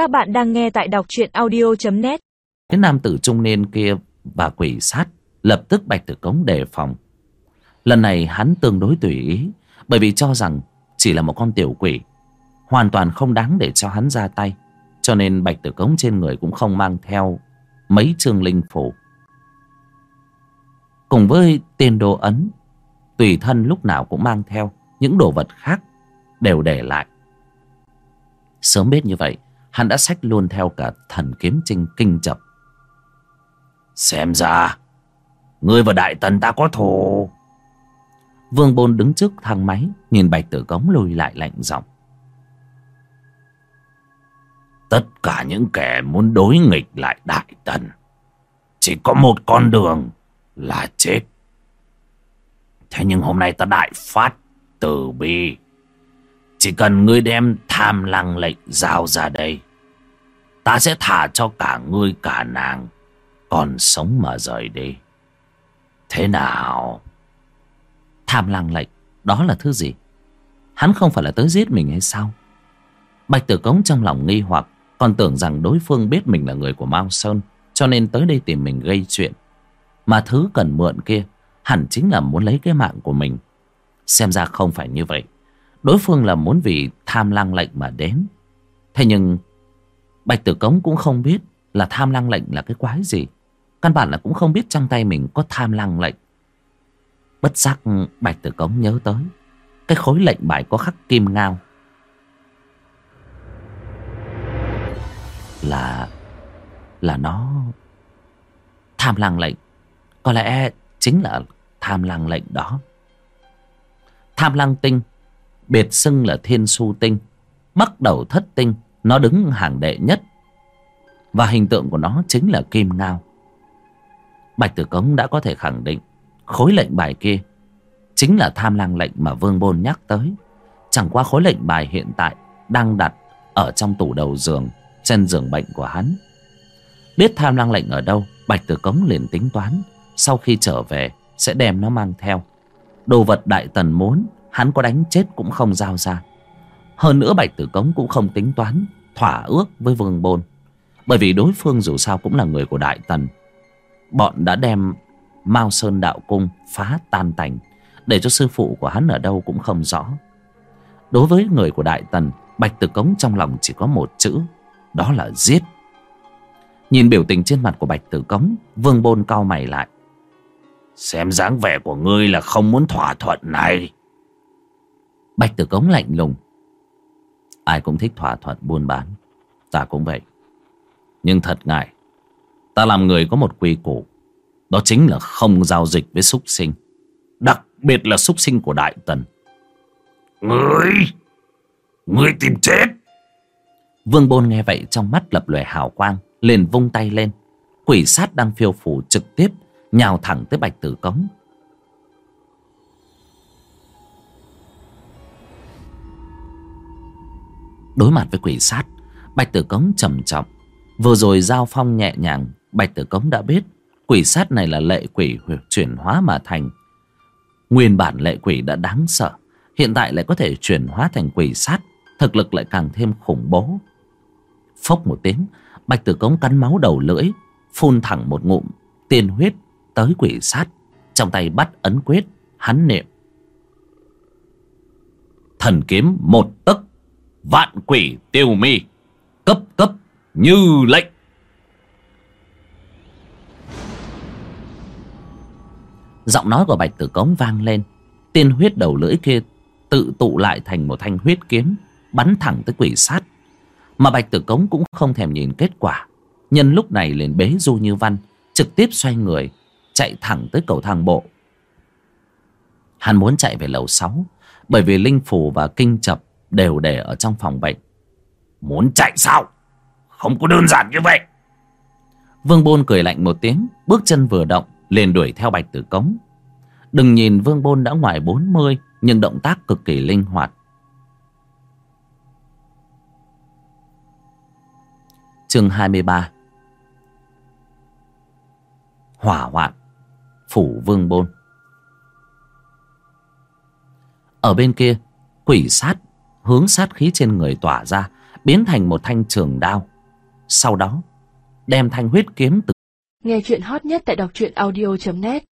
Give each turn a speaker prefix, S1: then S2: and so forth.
S1: Các bạn đang nghe tại đọc truyện audio.net
S2: Cái nam tử trung niên kia và quỷ sát, lập tức bạch tử cống đề phòng. Lần này hắn tương đối tùy ý, bởi vì cho rằng chỉ là một con tiểu quỷ, hoàn toàn không đáng để cho hắn ra tay. Cho nên bạch tử cống trên người cũng không mang theo mấy chương linh phủ cùng với tiền đồ ấn, tùy thân lúc nào cũng mang theo, những đồ vật khác đều để lại. Sớm biết như vậy hắn đã xách luôn theo cả thần kiếm trinh kinh chập. Xem ra, ngươi và đại tần ta có thù. Vương bôn đứng trước thang máy, nhìn bạch tử cống lùi lại lạnh giọng. Tất cả những kẻ muốn đối nghịch lại đại tần, chỉ có một con đường là chết. Thế nhưng hôm nay ta đại phát từ bi. Chỉ cần ngươi đem tham lăng lệnh giao ra đây ta sẽ thả cho cả ngươi cả nàng còn sống mà rời đi. Thế nào? Tham lăng lệnh, đó là thứ gì? Hắn không phải là tới giết mình hay sao? Bạch tử cống trong lòng nghi hoặc, còn tưởng rằng đối phương biết mình là người của mao sơn, cho nên tới đây tìm mình gây chuyện. Mà thứ cần mượn kia hẳn chính là muốn lấy cái mạng của mình. Xem ra không phải như vậy. Đối phương là muốn vì tham lăng lệnh mà đến. Thế nhưng bạch tử cống cũng không biết là tham lăng lệnh là cái quái gì. Căn bản là cũng không biết trong tay mình có tham lăng lệnh. Bất giác bạch tử cống nhớ tới, cái khối lệnh bài có khắc kim ngao là là nó tham lăng lệnh. Có lẽ chính là tham lăng lệnh đó. Tham lăng tinh, biệt xưng là thiên su tinh bắt đầu thất tinh nó đứng hàng đệ nhất. Và hình tượng của nó chính là kim ngao. Bạch tử cống đã có thể khẳng định, khối lệnh bài kia chính là tham lang lệnh mà vương bôn nhắc tới. Chẳng qua khối lệnh bài hiện tại đang đặt ở trong tủ đầu giường, trên giường bệnh của hắn. Biết tham lang lệnh ở đâu, bạch tử cống liền tính toán, sau khi trở về sẽ đem nó mang theo. Đồ vật đại tần muốn, hắn có đánh chết cũng không giao ra. Hơn nữa bạch tử cống cũng không tính toán thỏa ước với vương bôn. Bởi vì đối phương dù sao cũng là người của đại tần. Bọn đã đem mao sơn đạo cung phá tan tành, để cho sư phụ của hắn ở đâu cũng không rõ. Đối với người của đại tần, bạch tử cống trong lòng chỉ có một chữ, đó là giết. Nhìn biểu tình trên mặt của bạch tử cống, vương bôn cau mày lại. Xem dáng vẻ của ngươi là không muốn thỏa thuận này. Bạch tử cống lạnh lùng ai cũng thích thỏa thuận buôn bán. Ta cũng vậy. Nhưng thật ngại ta làm người có một quy củ. Đó chính là không giao dịch với súc sinh đặc biệt là súc sinh của đại tần. Ngươi! Ngươi tìm chết! Vương bôn nghe vậy trong mắt lập lòe hào quang liền vung tay lên. Quỷ sát đang phiêu phủ trực tiếp nhào thẳng tới bạch tử cống đối mặt với quỷ sát. Bạch tử cống trầm trọng. Vừa rồi giao phong nhẹ nhàng, bạch tử cống đã biết quỷ sát này là lệ quỷ chuyển hóa mà thành. Nguyên bản lệ quỷ đã đáng sợ, hiện tại lại có thể chuyển hóa thành quỷ sát, thực lực lại càng thêm khủng bố. Phốc một tiếng, bạch tử cống cắn máu đầu lưỡi, phun thẳng một ngụm, tiên huyết tới quỷ sát, trong tay bắt ấn quyết, hắn niệm. Thần kiếm một tấc vạn quỷ tiêu mi, cấp cấp như lệnh. Giọng nói của bạch tử cống vang lên. Tiên huyết đầu lưỡi kia tự tụ lại thành một thanh huyết kiếm, bắn thẳng tới quỷ sát. Mà bạch tử cống cũng không thèm nhìn kết quả. Nhân lúc này liền bế du như văn, trực tiếp xoay người, chạy thẳng tới cầu thang bộ. Hắn muốn chạy về lầu sáu, bởi vì linh phù và kinh chập đều để ở trong phòng bệnh. Muốn chạy sao? Không có đơn giản như vậy. Vương bôn cười lạnh một tiếng, bước chân vừa động, liền đuổi theo bạch tử cống. Đừng nhìn vương bôn đã ngoài bốn mươi, nhưng động tác cực kỳ linh hoạt. Chương hai mươi ba. Hỏa hoạn. Phủ vương bôn. Ở bên kia, quỷ sát hướng sát khí trên người tỏa ra, biến thành một thanh trường đao. Sau đó, đem thanh huyết kiếm từ
S1: Nghe chuyện hot nhất tại đọc truyện audio.net